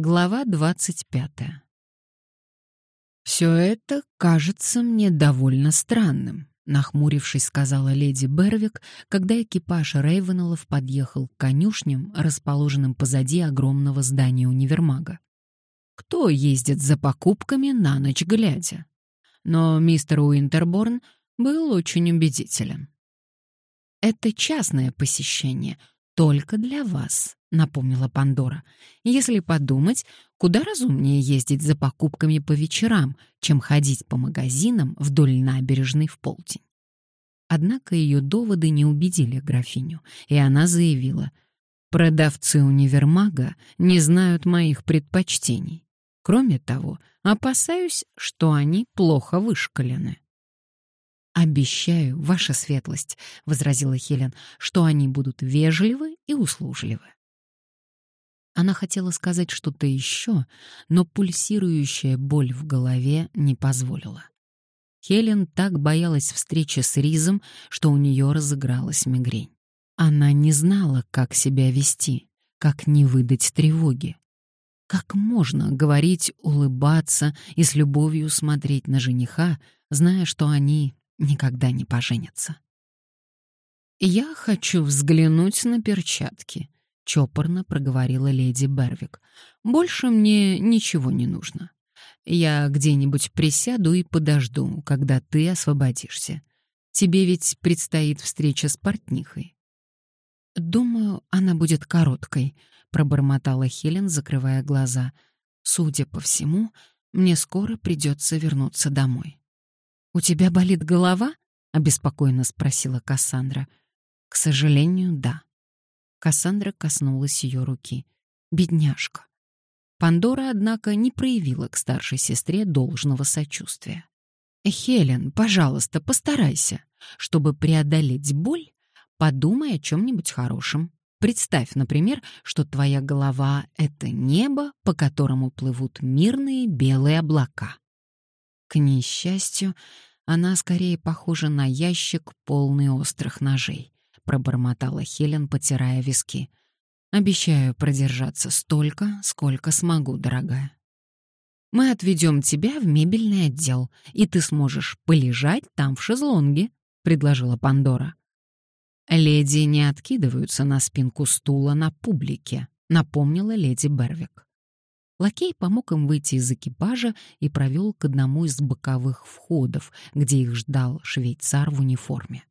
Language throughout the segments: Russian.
Глава 25. «Все это кажется мне довольно странным», — нахмурившись, сказала леди Бервик, когда экипаж Рейвенеллов подъехал к конюшням, расположенным позади огромного здания универмага. «Кто ездит за покупками на ночь глядя?» Но мистер Уинтерборн был очень убедителен. «Это частное посещение, только для вас», — напомнила Пандора. «Если подумать, куда разумнее ездить за покупками по вечерам, чем ходить по магазинам вдоль набережной в полдень». Однако ее доводы не убедили графиню, и она заявила, «Продавцы универмага не знают моих предпочтений. Кроме того, опасаюсь, что они плохо вышкалены». «Обещаю, ваша светлость», — возразила Хелен, «что они будут вежливы и услужливы». Она хотела сказать что-то еще, но пульсирующая боль в голове не позволила. Хелен так боялась встречи с Ризом, что у нее разыгралась мигрень. Она не знала, как себя вести, как не выдать тревоги. Как можно говорить, улыбаться и с любовью смотреть на жениха, зная, что они никогда не поженятся? «Я хочу взглянуть на перчатки», чопорно проговорила леди Бервик. Больше мне ничего не нужно. Я где-нибудь присяду и подожду, когда ты освободишься. Тебе ведь предстоит встреча с портнихой. Думаю, она будет короткой, пробормотала Хелен, закрывая глаза. Судя по всему, мне скоро придется вернуться домой. У тебя болит голова? обеспокоенно спросила Кассандра. К сожалению, да. Кассандра коснулась ее руки. Бедняжка. Пандора, однако, не проявила к старшей сестре должного сочувствия. «Хелен, пожалуйста, постарайся. Чтобы преодолеть боль, подумай о чем-нибудь хорошем. Представь, например, что твоя голова — это небо, по которому плывут мирные белые облака». К несчастью, она скорее похожа на ящик, полный острых ножей пробормотала Хелен, потирая виски. Обещаю продержаться столько, сколько смогу, дорогая. Мы отведем тебя в мебельный отдел, и ты сможешь полежать там в шезлонге, предложила Пандора. Леди не откидываются на спинку стула на публике, напомнила леди Бервик. Лакей помог им выйти из экипажа и провел к одному из боковых входов, где их ждал швейцар в униформе.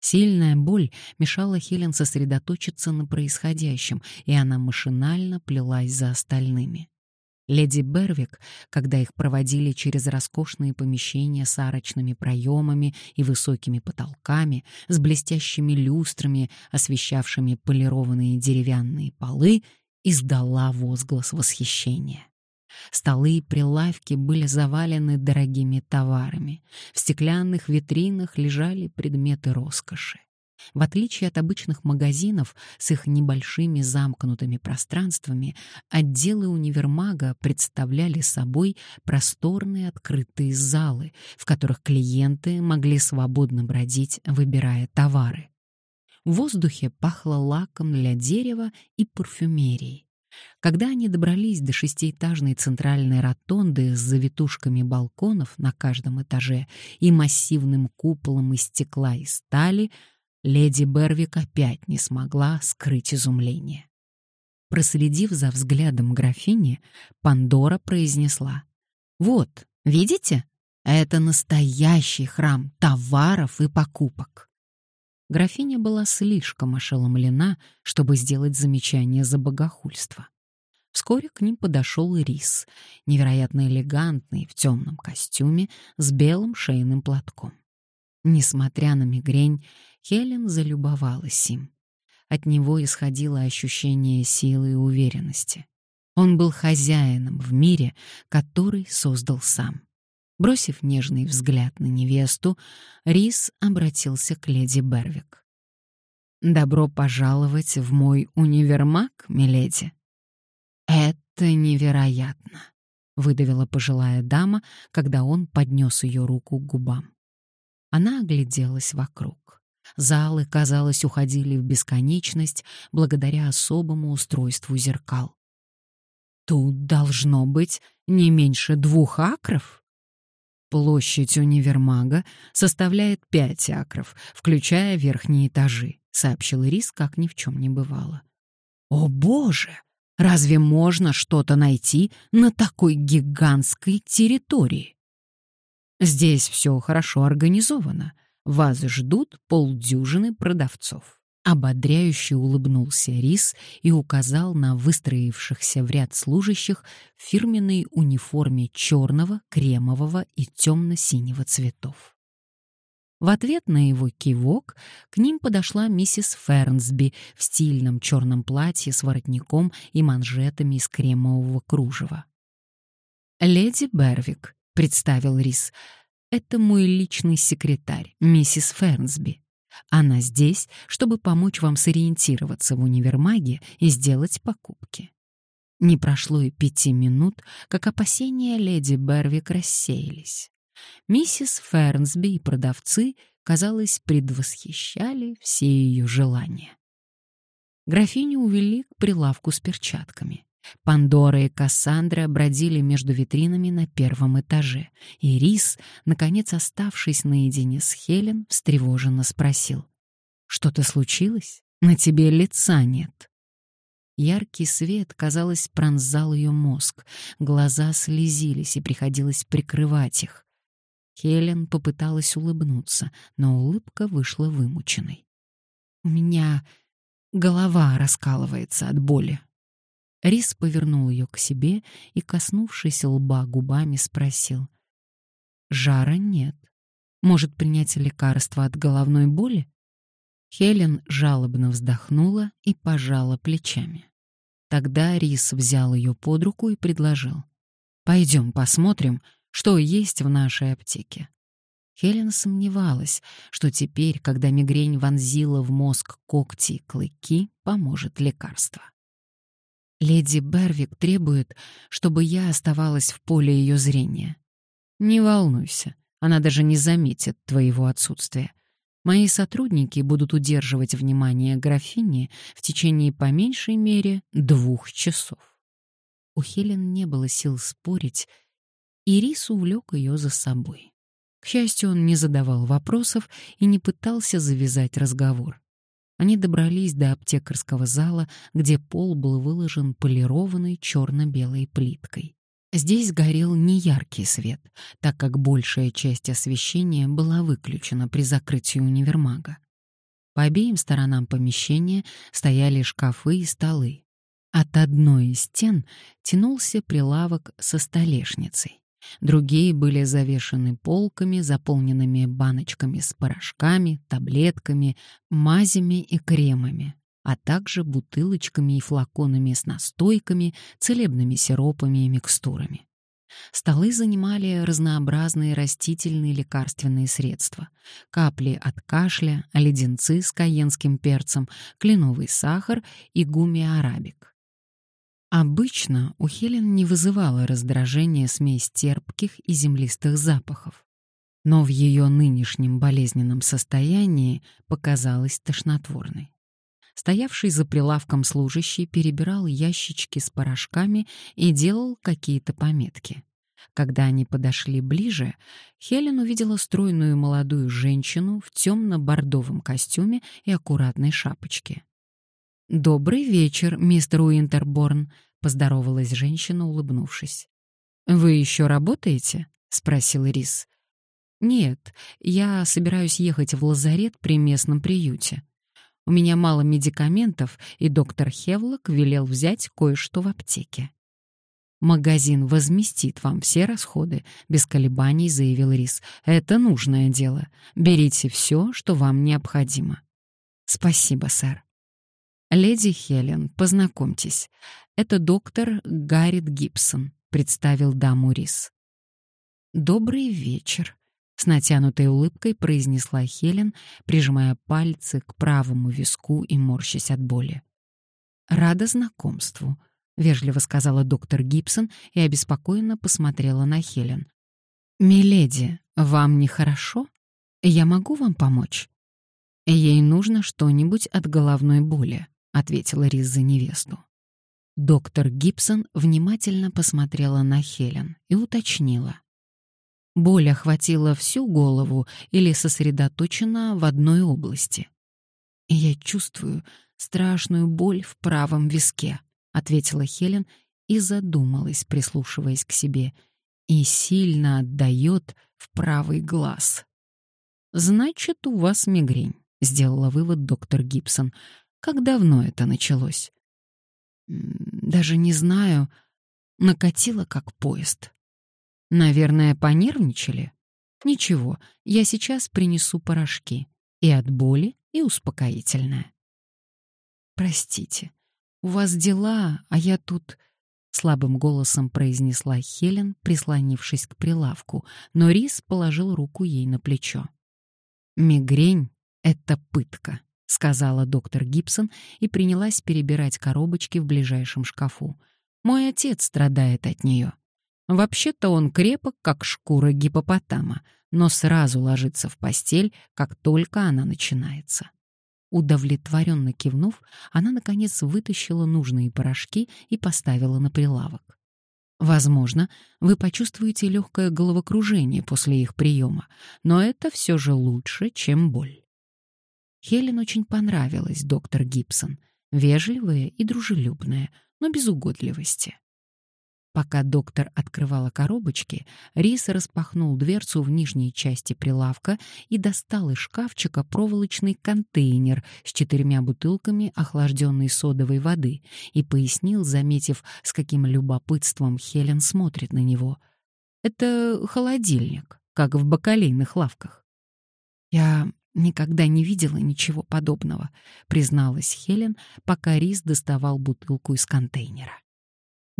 Сильная боль мешала Хелен сосредоточиться на происходящем, и она машинально плелась за остальными. Леди Бервик, когда их проводили через роскошные помещения с арочными проемами и высокими потолками, с блестящими люстрами, освещавшими полированные деревянные полы, издала возглас восхищения. Столы и прилавки были завалены дорогими товарами. В стеклянных витринах лежали предметы роскоши. В отличие от обычных магазинов с их небольшими замкнутыми пространствами, отделы универмага представляли собой просторные открытые залы, в которых клиенты могли свободно бродить, выбирая товары. В воздухе пахло лаком для дерева и парфюмерией. Когда они добрались до шестиэтажной центральной ротонды с завитушками балконов на каждом этаже и массивным куполом из стекла и стали, леди Бервик опять не смогла скрыть изумление. Проследив за взглядом графини, Пандора произнесла. «Вот, видите? Это настоящий храм товаров и покупок». Графиня была слишком ошеломлена, чтобы сделать замечание за богохульство. Вскоре к ним подошел Рис, невероятно элегантный, в темном костюме, с белым шейным платком. Несмотря на мигрень, Хелен залюбовалась им. От него исходило ощущение силы и уверенности. Он был хозяином в мире, который создал сам. Бросив нежный взгляд на невесту, Рис обратился к леди Бервик. «Добро пожаловать в мой универмаг, миледи». «Это невероятно», — выдавила пожилая дама, когда он поднес ее руку к губам. Она огляделась вокруг. Залы, казалось, уходили в бесконечность благодаря особому устройству зеркал. Тут должно быть не меньше двух акров. Площадь универмага составляет пять акров, включая верхние этажи, сообщил Рис, как ни в чем не бывало. О боже! Разве можно что-то найти на такой гигантской территории? Здесь все хорошо организовано. Вас ждут полдюжины продавцов. Ободряюще улыбнулся Рис и указал на выстроившихся в ряд служащих в фирменной униформе черного, кремового и темно-синего цветов. В ответ на его кивок к ним подошла миссис Фернсби в стильном черном платье с воротником и манжетами из кремового кружева. «Леди Бервик», — представил Рис, — «это мой личный секретарь, миссис Фернсби. Она здесь, чтобы помочь вам сориентироваться в универмаге и сделать покупки». Не прошло и пяти минут, как опасения леди Бервик рассеялись. Миссис Фернсби и продавцы, казалось, предвосхищали все ее желания. Графиню увели к прилавку с перчатками. Пандора и Кассандра бродили между витринами на первом этаже, и Рис, наконец оставшись наедине с Хелен, встревоженно спросил. «Что-то случилось? На тебе лица нет». Яркий свет, казалось, пронзал ее мозг, глаза слезились, и приходилось прикрывать их. Хелен попыталась улыбнуться, но улыбка вышла вымученной. «У меня голова раскалывается от боли». Рис повернул ее к себе и, коснувшись лба губами, спросил. «Жара нет. Может, принять лекарство от головной боли?» Хелен жалобно вздохнула и пожала плечами. Тогда Рис взял ее под руку и предложил. «Пойдем посмотрим, что есть в нашей аптеке. Хелен сомневалась, что теперь, когда мигрень вонзила в мозг когти и клыки, поможет лекарство. Леди Бервик требует, чтобы я оставалась в поле ее зрения. Не волнуйся, она даже не заметит твоего отсутствия. Мои сотрудники будут удерживать внимание графини в течение по меньшей мере двух часов. У Хелен не было сил спорить, Ирис увлек ее за собой. К счастью, он не задавал вопросов и не пытался завязать разговор. Они добрались до аптекарского зала, где пол был выложен полированной черно-белой плиткой. Здесь горел неяркий свет, так как большая часть освещения была выключена при закрытии универмага. По обеим сторонам помещения стояли шкафы и столы. От одной из стен тянулся прилавок со столешницей. Другие были завешены полками, заполненными баночками с порошками, таблетками, мазями и кремами, а также бутылочками и флаконами с настойками, целебными сиропами и микстурами. Столы занимали разнообразные растительные лекарственные средства. Капли от кашля, леденцы с каенским перцем, кленовый сахар и гуми-арабик. Обычно у Хелен не вызывала раздражения смесь терпких и землистых запахов, но в ее нынешнем болезненном состоянии показалась тошнотворной. Стоявший за прилавком служащий перебирал ящички с порошками и делал какие-то пометки. Когда они подошли ближе, Хелен увидела стройную молодую женщину в темно-бордовом костюме и аккуратной шапочке. «Добрый вечер, мистер Уинтерборн», — поздоровалась женщина, улыбнувшись. «Вы еще работаете?» — спросил Рис. «Нет, я собираюсь ехать в лазарет при местном приюте. У меня мало медикаментов, и доктор Хевлок велел взять кое-что в аптеке». «Магазин возместит вам все расходы», — без колебаний заявил Рис. «Это нужное дело. Берите все, что вам необходимо». «Спасибо, сэр». «Леди Хелен, познакомьтесь. Это доктор Гаррит Гибсон», — представил даму Рис. «Добрый вечер», — с натянутой улыбкой произнесла Хелен, прижимая пальцы к правому виску и морщась от боли. «Рада знакомству», — вежливо сказала доктор Гибсон и обеспокоенно посмотрела на Хелен. «Миледи, вам нехорошо? Я могу вам помочь?» Ей нужно что-нибудь от головной боли. — ответила Рис за невесту. Доктор Гибсон внимательно посмотрела на Хелен и уточнила. Боль охватила всю голову или сосредоточена в одной области. «Я чувствую страшную боль в правом виске», — ответила Хелен и задумалась, прислушиваясь к себе, и сильно отдает в правый глаз. «Значит, у вас мигрень», — сделала вывод доктор Гибсон. «Как давно это началось?» «Даже не знаю. Накатило, как поезд». «Наверное, понервничали?» «Ничего, я сейчас принесу порошки. И от боли, и успокоительное». «Простите, у вас дела, а я тут...» — слабым голосом произнесла Хелен, прислонившись к прилавку, но Рис положил руку ей на плечо. «Мигрень — это пытка», — сказала доктор Гибсон и принялась перебирать коробочки в ближайшем шкафу. «Мой отец страдает от нее. Вообще-то он крепок, как шкура гипопотама, но сразу ложится в постель, как только она начинается». Удовлетворенно кивнув, она, наконец, вытащила нужные порошки и поставила на прилавок. Возможно, вы почувствуете легкое головокружение после их приема, но это все же лучше, чем боль. Хелен очень понравилась доктор Гибсон, вежливая и дружелюбная, но без угодливости. Пока доктор открывала коробочки, Рис распахнул дверцу в нижней части прилавка и достал из шкафчика проволочный контейнер с четырьмя бутылками охлажденной содовой воды и пояснил, заметив, с каким любопытством Хелен смотрит на него. «Это холодильник, как в бакалейных лавках». «Я никогда не видела ничего подобного», — призналась Хелен, пока Рис доставал бутылку из контейнера.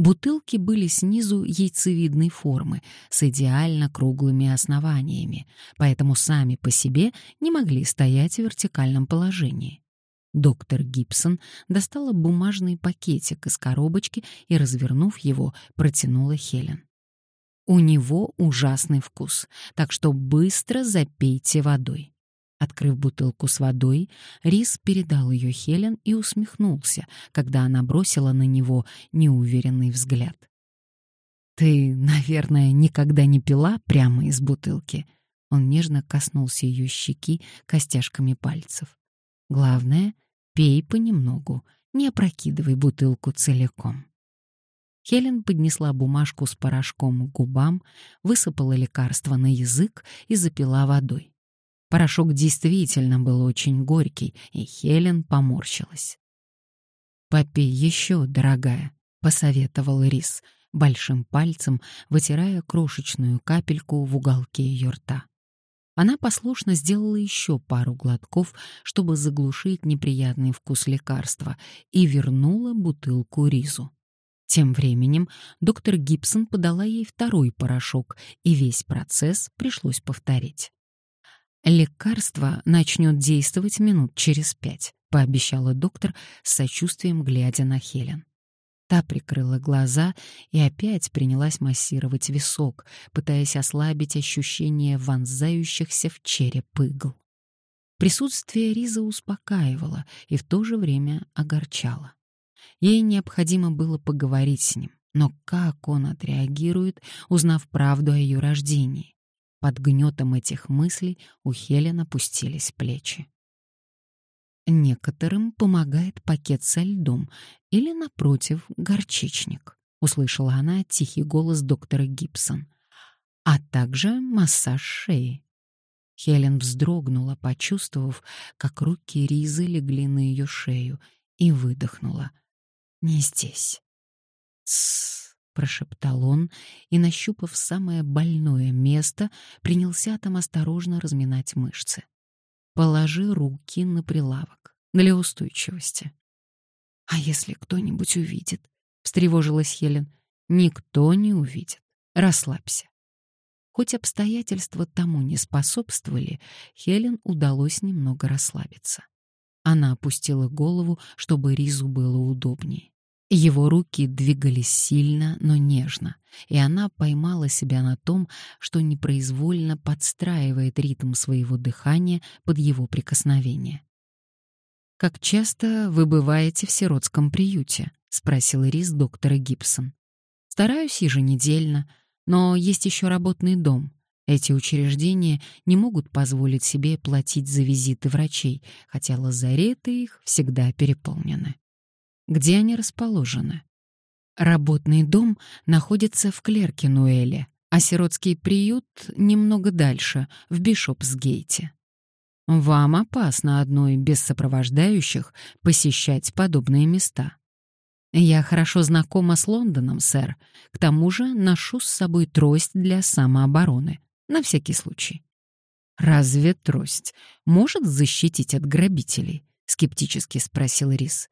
Бутылки были снизу яйцевидной формы, с идеально круглыми основаниями, поэтому сами по себе не могли стоять в вертикальном положении. Доктор Гибсон достала бумажный пакетик из коробочки и, развернув его, протянула Хелен. «У него ужасный вкус, так что быстро запейте водой. Открыв бутылку с водой, Рис передал ее Хелен и усмехнулся, когда она бросила на него неуверенный взгляд. «Ты, наверное, никогда не пила прямо из бутылки?» Он нежно коснулся ее щеки костяшками пальцев. «Главное, пей понемногу, не опрокидывай бутылку целиком». Хелен поднесла бумажку с порошком к губам, высыпала лекарство на язык и запила водой. Порошок действительно был очень горький, и Хелен поморщилась. «Попей еще, дорогая», — посоветовал Рис, большим пальцем вытирая крошечную капельку в уголке ее рта. Она послушно сделала еще пару глотков, чтобы заглушить неприятный вкус лекарства, и вернула бутылку Ризу. Тем временем доктор Гибсон подала ей второй порошок, и весь процесс пришлось повторить. «Лекарство начнет действовать минут через пять», — пообещала доктор с сочувствием, глядя на Хелен. Та прикрыла глаза и опять принялась массировать висок, пытаясь ослабить ощущение вонзающихся в череп игл. Присутствие Риза успокаивало и в то же время огорчало. Ей необходимо было поговорить с ним, но как он отреагирует, узнав правду о ее рождении? Под гнетом этих мыслей у Хелен опустились плечи. Некоторым помогает пакет со льдом или, напротив, горчичник, услышала она тихий голос доктора Гибсон, а также массаж шеи. Хелен вздрогнула, почувствовав, как руки Ризы легли на ее шею, и выдохнула. «Не здесь». «Тссс», прошептал он и, нащупав самое больное место, принялся там осторожно разминать мышцы. Положи руки на прилавок для устойчивости. А если кто-нибудь увидит? встревожилась Хелен. Никто не увидит. Расслабься. Хоть обстоятельства тому не способствовали, Хелен удалось немного расслабиться. Она опустила голову, чтобы Ризу было удобнее. Его руки двигались сильно, но нежно, и она поймала себя на том, что непроизвольно подстраивает ритм своего дыхания под его прикосновение. «Как часто вы бываете в сиротском приюте?» спросил Рис доктора Гибсон. Стараюсь еженедельно, но есть еще работный дом. Эти учреждения не могут позволить себе платить за визиты врачей, хотя лазареты их всегда переполнены. Где они расположены? Работный дом находится в Клеркинуэле, а сиротский приют немного дальше, в Бишопсгейте. Вам опасно одной без сопровождающих посещать подобные места. Я хорошо знакома с Лондоном, сэр. К тому же ношу с собой трость для самообороны, на всякий случай. Разве трость может защитить от грабителей? скептически спросил Рис.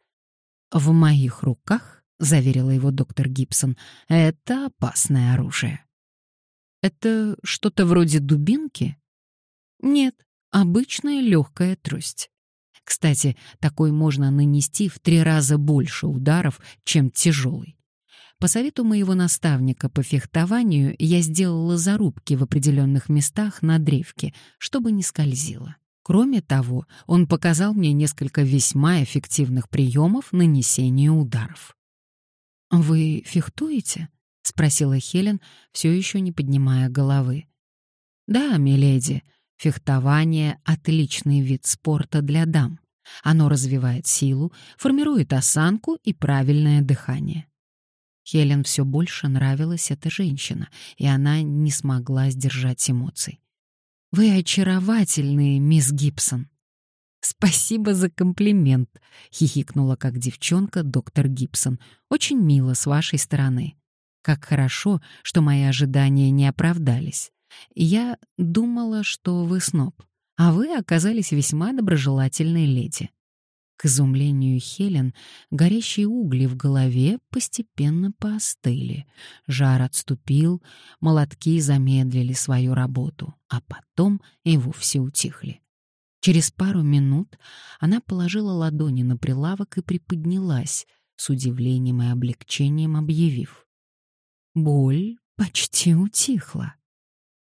В моих руках, заверила его доктор Гибсон, это опасное оружие. Это что-то вроде дубинки? Нет, обычная легкая трость. Кстати, такой можно нанести в три раза больше ударов, чем тяжелый. По совету моего наставника по фехтованию я сделала зарубки в определенных местах на древке, чтобы не скользило. Кроме того, он показал мне несколько весьма эффективных приемов нанесения ударов. «Вы фехтуете?» — спросила Хелен, все еще не поднимая головы. «Да, миледи, фехтование — отличный вид спорта для дам. Оно развивает силу, формирует осанку и правильное дыхание». Хелен все больше нравилась эта женщина, и она не смогла сдержать эмоций. «Вы очаровательные, мисс Гибсон». «Спасибо за комплимент», — хихикнула как девчонка доктор Гибсон. «Очень мило с вашей стороны. Как хорошо, что мои ожидания не оправдались. Я думала, что вы сноб, а вы оказались весьма доброжелательной леди». К изумлению Хелен горящие угли в голове постепенно поостыли. Жар отступил, молотки замедлили свою работу, а потом и вовсе утихли. Через пару минут она положила ладони на прилавок и приподнялась, с удивлением и облегчением объявив. Боль почти утихла.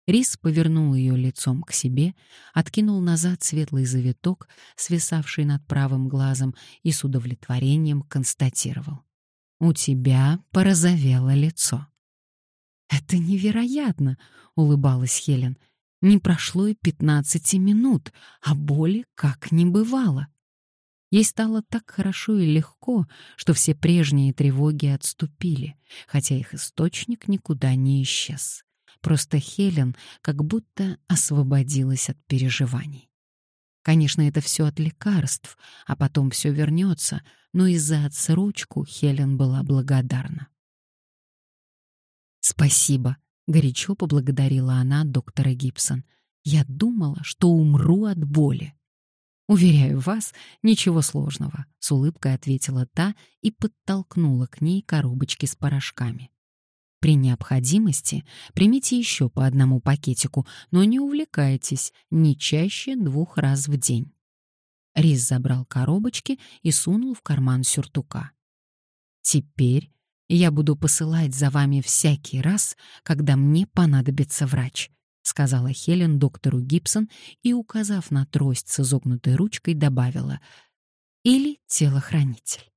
Рис повернул ее лицом к себе, откинул назад светлый завиток, свисавший над правым глазом, и с удовлетворением констатировал. «У тебя порозовело лицо». «Это невероятно!» — улыбалась Хелен. «Не прошло и пятнадцати минут, а боли как не бывало». Ей стало так хорошо и легко, что все прежние тревоги отступили, хотя их источник никуда не исчез. Просто Хелен как будто освободилась от переживаний. Конечно, это все от лекарств, а потом все вернется, но и за отсрочку Хелен была благодарна. «Спасибо», — горячо поблагодарила она доктора Гибсон. «Я думала, что умру от боли». «Уверяю вас, ничего сложного», — с улыбкой ответила та и подтолкнула к ней коробочки с порошками. При необходимости примите еще по одному пакетику, но не увлекайтесь, не чаще двух раз в день. Рис забрал коробочки и сунул в карман сюртука. «Теперь я буду посылать за вами всякий раз, когда мне понадобится врач», — сказала Хелен доктору Гибсон и, указав на трость с изогнутой ручкой, добавила «или телохранитель».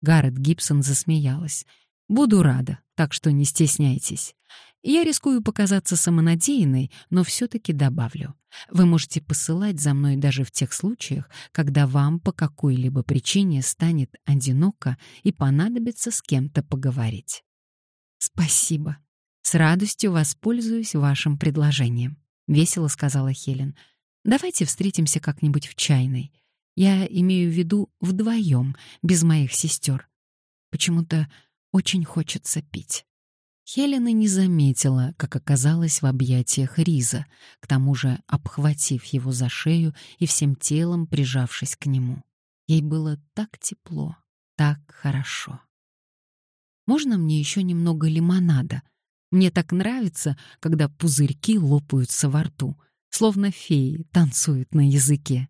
Гаррет Гибсон засмеялась. «Буду рада, так что не стесняйтесь. Я рискую показаться самонадеянной, но все-таки добавлю. Вы можете посылать за мной даже в тех случаях, когда вам по какой-либо причине станет одиноко и понадобится с кем-то поговорить. Спасибо. С радостью воспользуюсь вашим предложением, весело сказала Хелен. Давайте встретимся как-нибудь в чайной. Я имею в виду вдвоем, без моих сестер. Почему-то очень хочется пить. Хелена не заметила, как оказалась в объятиях Риза, к тому же обхватив его за шею и всем телом прижавшись к нему. Ей было так тепло, так хорошо. «Можно мне еще немного лимонада? Мне так нравится, когда пузырьки лопаются во рту, словно феи танцуют на языке».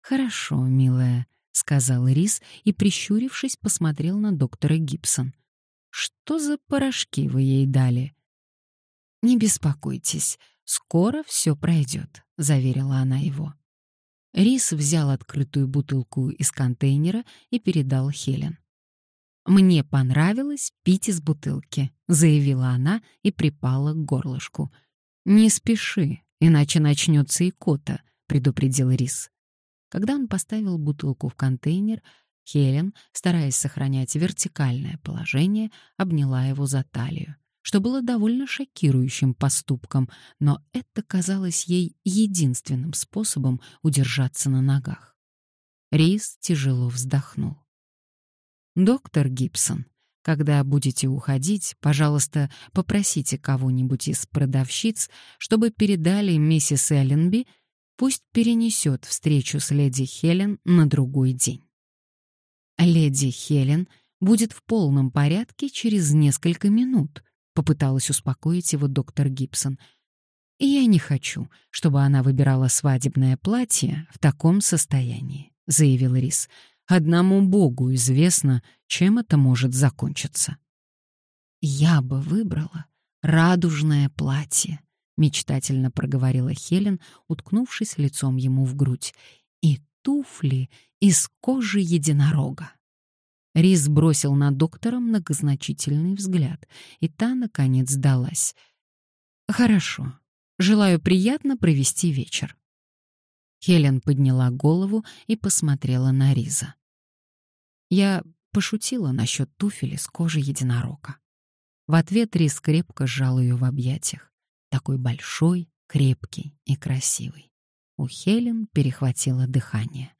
«Хорошо, милая», сказал Рис и, прищурившись, посмотрел на доктора Гибсон. Что за порошки вы ей дали? Не беспокойтесь, скоро все пройдет, заверила она его. Рис взял открытую бутылку из контейнера и передал Хелен. «Мне понравилось пить из бутылки», — заявила она и припала к горлышку. «Не спеши, иначе начнется икота», — предупредил Рис. Когда он поставил бутылку в контейнер, Хелен, стараясь сохранять вертикальное положение, обняла его за талию, что было довольно шокирующим поступком, но это казалось ей единственным способом удержаться на ногах. Рис тяжело вздохнул. «Доктор Гибсон, когда будете уходить, пожалуйста, попросите кого-нибудь из продавщиц, чтобы передали миссис Элленби, пусть перенесет встречу с леди Хелен на другой день. Леди Хелен будет в полном порядке через несколько минут, попыталась успокоить его доктор Гибсон. Я не хочу, чтобы она выбирала свадебное платье в таком состоянии, заявил Рис. Одному Богу известно, чем это может закончиться. Я бы выбрала радужное платье, мечтательно проговорила Хелен, уткнувшись лицом ему в грудь, и туфли из кожи единорога. Рис бросил на доктора многозначительный взгляд, и та, наконец, сдалась. «Хорошо. Желаю приятно провести вечер». Хелен подняла голову и посмотрела на Риза. Я пошутила насчет туфели с кожи единорога. В ответ Рис крепко сжал ее в объятиях. Такой большой, крепкий и красивый. У Хелен перехватило дыхание.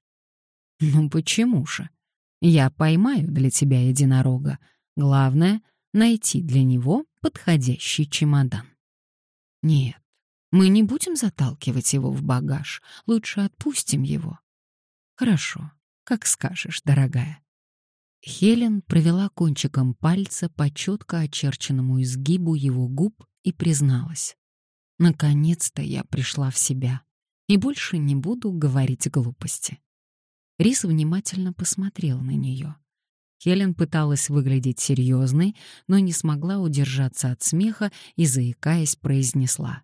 «Ну почему же? Я поймаю для тебя единорога. Главное — найти для него подходящий чемодан». «Нет, мы не будем заталкивать его в багаж. Лучше отпустим его». «Хорошо, как скажешь, дорогая». Хелен провела кончиком пальца по четко очерченному изгибу его губ и призналась. «Наконец-то я пришла в себя и больше не буду говорить глупости». Рис внимательно посмотрел на нее. Хелен пыталась выглядеть серьезной, но не смогла удержаться от смеха и, заикаясь, произнесла.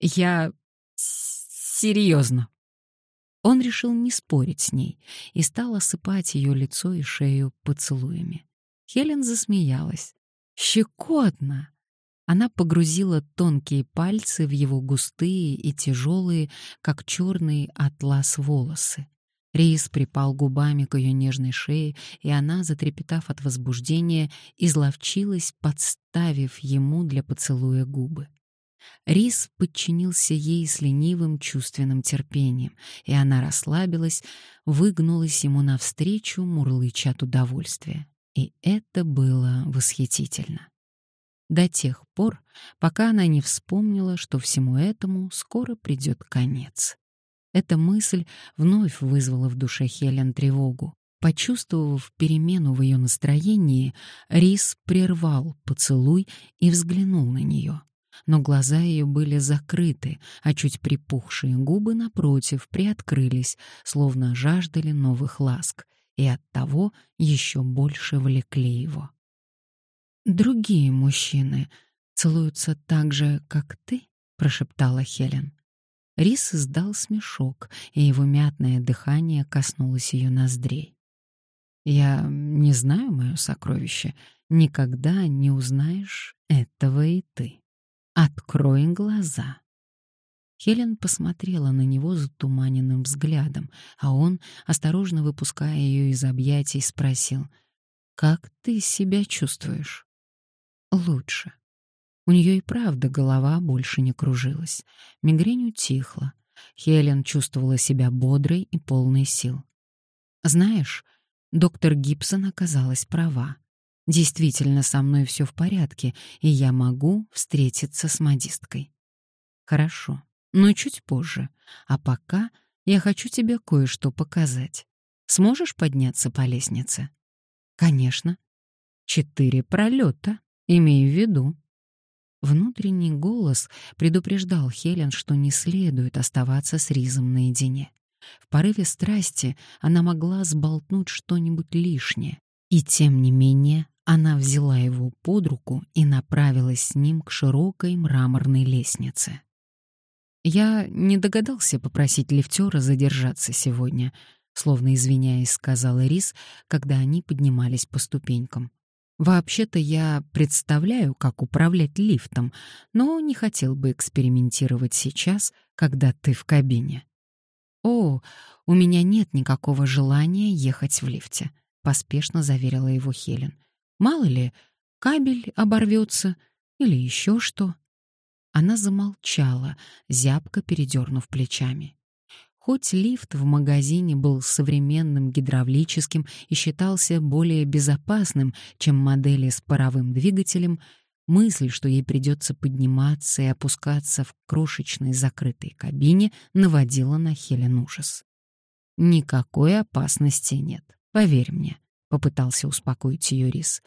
«Я серьезно». Он решил не спорить с ней и стал осыпать ее лицо и шею поцелуями. Хелен засмеялась. «Щекотно!» Она погрузила тонкие пальцы в его густые и тяжелые, как черный атлас волосы. Рис припал губами к ее нежной шее, и она, затрепетав от возбуждения, изловчилась, подставив ему для поцелуя губы. Рис подчинился ей с ленивым чувственным терпением, и она расслабилась, выгнулась ему навстречу, мурлыча от удовольствия. И это было восхитительно. До тех пор, пока она не вспомнила, что всему этому скоро придет конец. Эта мысль вновь вызвала в душе Хелен тревогу. Почувствовав перемену в ее настроении, Рис прервал поцелуй и взглянул на нее но глаза ее были закрыты, а чуть припухшие губы, напротив, приоткрылись, словно жаждали новых ласк, и оттого еще больше влекли его. «Другие мужчины целуются так же, как ты?» — прошептала Хелен. Рис издал смешок, и его мятное дыхание коснулось ее ноздрей. «Я не знаю, мое сокровище, никогда не узнаешь этого и ты». Открой глаза. Хелен посмотрела на него затуманенным взглядом, а он, осторожно выпуская ее из объятий, спросил, «Как ты себя чувствуешь?» «Лучше». У нее и правда голова больше не кружилась. Мигрень утихла. Хелен чувствовала себя бодрой и полной сил. «Знаешь, доктор Гибсон оказалась права. Действительно, со мной все в порядке, и я могу встретиться с модисткой. Хорошо, но чуть позже. А пока я хочу тебе кое-что показать. Сможешь подняться по лестнице? Конечно. Четыре пролета, имею в виду. Внутренний голос предупреждал Хелен, что не следует оставаться с Ризом наедине. В порыве страсти она могла сболтнуть что-нибудь лишнее, и тем не менее она взяла его под руку и направилась с ним к широкой мраморной лестнице. Я не догадался попросить лифтера задержаться сегодня. словно извиняясь, сказала Рис, когда они поднимались по ступенькам. Вообще-то я представляю, как управлять лифтом, но не хотел бы экспериментировать сейчас, когда ты в кабине. О, у меня нет никакого желания ехать в лифте, поспешно заверила его Хелен. Мало ли, кабель оборвется или еще что. Она замолчала, зябко передернув плечами. Хоть лифт в магазине был современным гидравлическим и считался более безопасным, чем модели с паровым двигателем, мысль, что ей придется подниматься и опускаться в крошечной закрытой кабине, наводила на Хелен ужас. «Никакой опасности нет, поверь мне», — попытался успокоить ее Рис.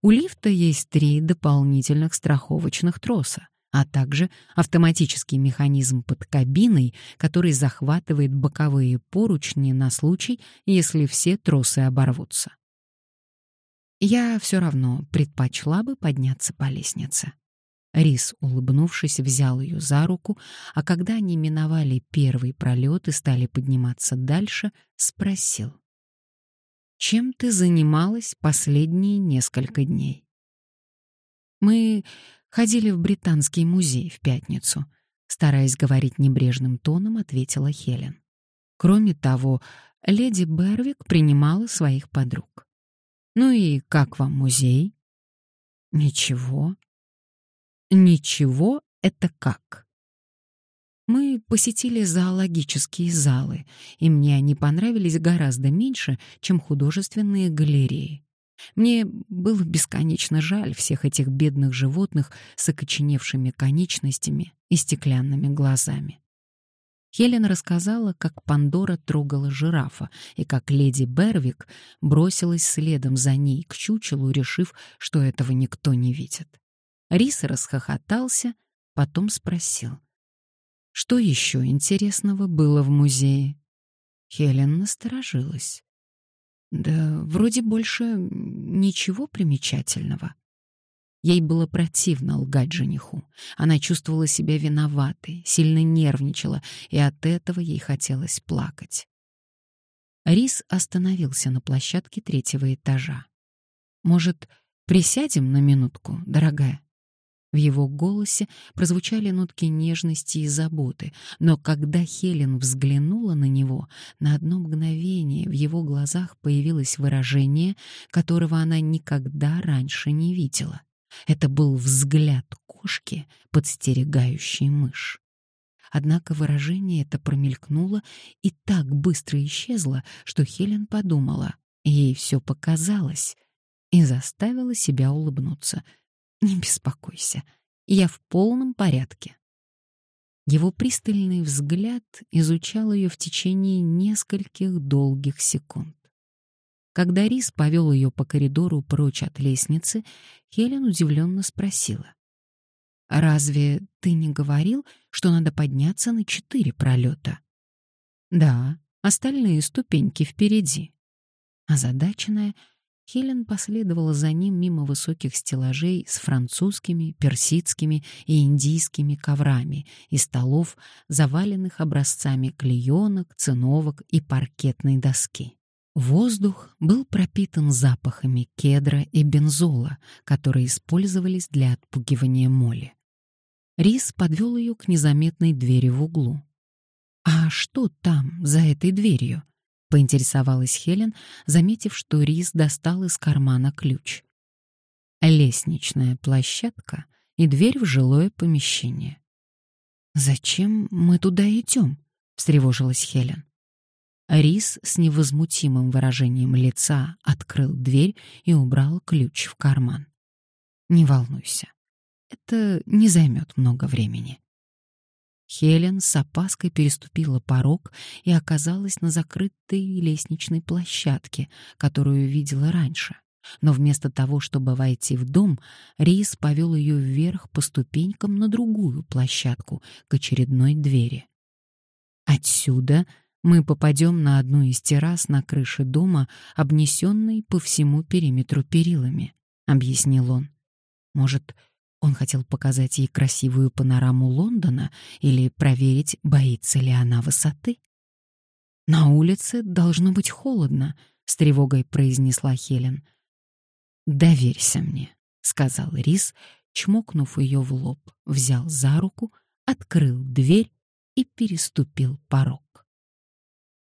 «У лифта есть три дополнительных страховочных троса а также автоматический механизм под кабиной, который захватывает боковые поручни на случай, если все тросы оборвутся. Я все равно предпочла бы подняться по лестнице. Рис, улыбнувшись, взял ее за руку, а когда они миновали первый пролет и стали подниматься дальше, спросил. «Чем ты занималась последние несколько дней?» «Мы Ходили в британский музей в пятницу. Стараясь говорить небрежным тоном, ответила Хелен. Кроме того, леди Бервик принимала своих подруг. Ну и как вам музей? Ничего. Ничего — это как? Мы посетили зоологические залы, и мне они понравились гораздо меньше, чем художественные галереи. Мне было бесконечно жаль всех этих бедных животных с окоченевшими конечностями и стеклянными глазами. Хелен рассказала, как Пандора трогала жирафа, и как леди Бервик бросилась следом за ней к чучелу, решив, что этого никто не видит. Рис расхохотался, потом спросил. Что еще интересного было в музее? Хелен насторожилась. Да вроде больше ничего примечательного. Ей было противно лгать жениху. Она чувствовала себя виноватой, сильно нервничала, и от этого ей хотелось плакать. Рис остановился на площадке третьего этажа. «Может, присядем на минутку, дорогая?» В его голосе прозвучали нотки нежности и заботы, но когда Хелен взглянула на него, на одно мгновение в его глазах появилось выражение, которого она никогда раньше не видела. Это был взгляд кошки, подстерегающей мышь. Однако выражение это промелькнуло и так быстро исчезло, что Хелен подумала, ей все показалось, и заставила себя улыбнуться — не беспокойся, я в полном порядке. Его пристальный взгляд изучал ее в течение нескольких долгих секунд. Когда Рис повел ее по коридору прочь от лестницы, Хелен удивленно спросила. «Разве ты не говорил, что надо подняться на четыре пролета?» «Да, остальные ступеньки впереди». Озадаченная, Хелен последовала за ним мимо высоких стеллажей с французскими, персидскими и индийскими коврами и столов, заваленных образцами клеенок, циновок и паркетной доски. Воздух был пропитан запахами кедра и бензола, которые использовались для отпугивания моли. Рис подвел ее к незаметной двери в углу. «А что там, за этой дверью?» Поинтересовалась Хелен, заметив, что Рис достал из кармана ключ. Лестничная площадка и дверь в жилое помещение. «Зачем мы туда идем?» — встревожилась Хелен. Рис с невозмутимым выражением лица открыл дверь и убрал ключ в карман. «Не волнуйся, это не займет много времени. Хелен с опаской переступила порог и оказалась на закрытой лестничной площадке, которую видела раньше. Но вместо того, чтобы войти в дом, Рис повел ее вверх по ступенькам на другую площадку, к очередной двери. Отсюда мы попадем на одну из террас на крыше дома, обнесенной по всему периметру перилами, — объяснил он. Может, он хотел показать ей красивую панораму Лондона или проверить, боится ли она высоты. На улице должно быть холодно, с тревогой произнесла Хелен. Доверься мне, сказал Рис, чмокнув ее в лоб, взял за руку, открыл дверь и переступил порог.